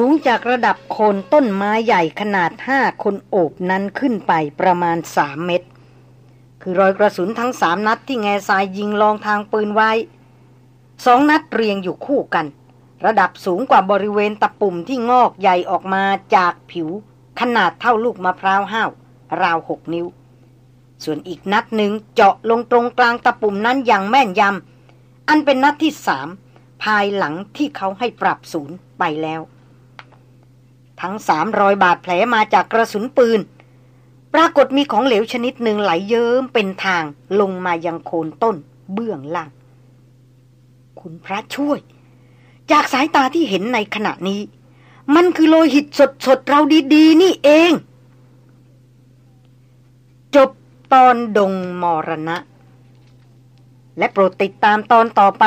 สูงจากระดับโคนต้นไม้ใหญ่ขนาดห้าคนโอบนั้นขึ้นไปประมาณสามเมตร คือรอยกระสุนทั้งสามนัดที่แง่ทรายยิงลองทางปืนไว้สองนัดเรียงอยู่คู่กัน ระดับสูงกว่าบริเวณตะปุ่มที่งอกใหญ่ออกมาจากผิว ขนาดเท่าลูกมะพร้าวห้าว ราวหกนิ้ว ส่วนอีกนัดหนึ่งเจาะลงตรงกลางตะปุ่มนั้นอย่างแม่นยำอันเป็นนัดที่สามภายหลังที่เขาให้ปรับศูนย์ไปแล้ว ทั้งสามรอยบาดแผลมาจากกระสุนปืน ปรากฏมีของเหลวชนิดหนึ่งไหลเยิ้มเป็นทางลงมายังโคนต้นเบื้องล่าง คุณพระช่วย จากสายตาที่เห็นในขณะนี้ มันคือโลหิตสดๆเราดีๆ นี่เอง จบตอนดงมรณะ และโปรดติดตามตอนต่อไป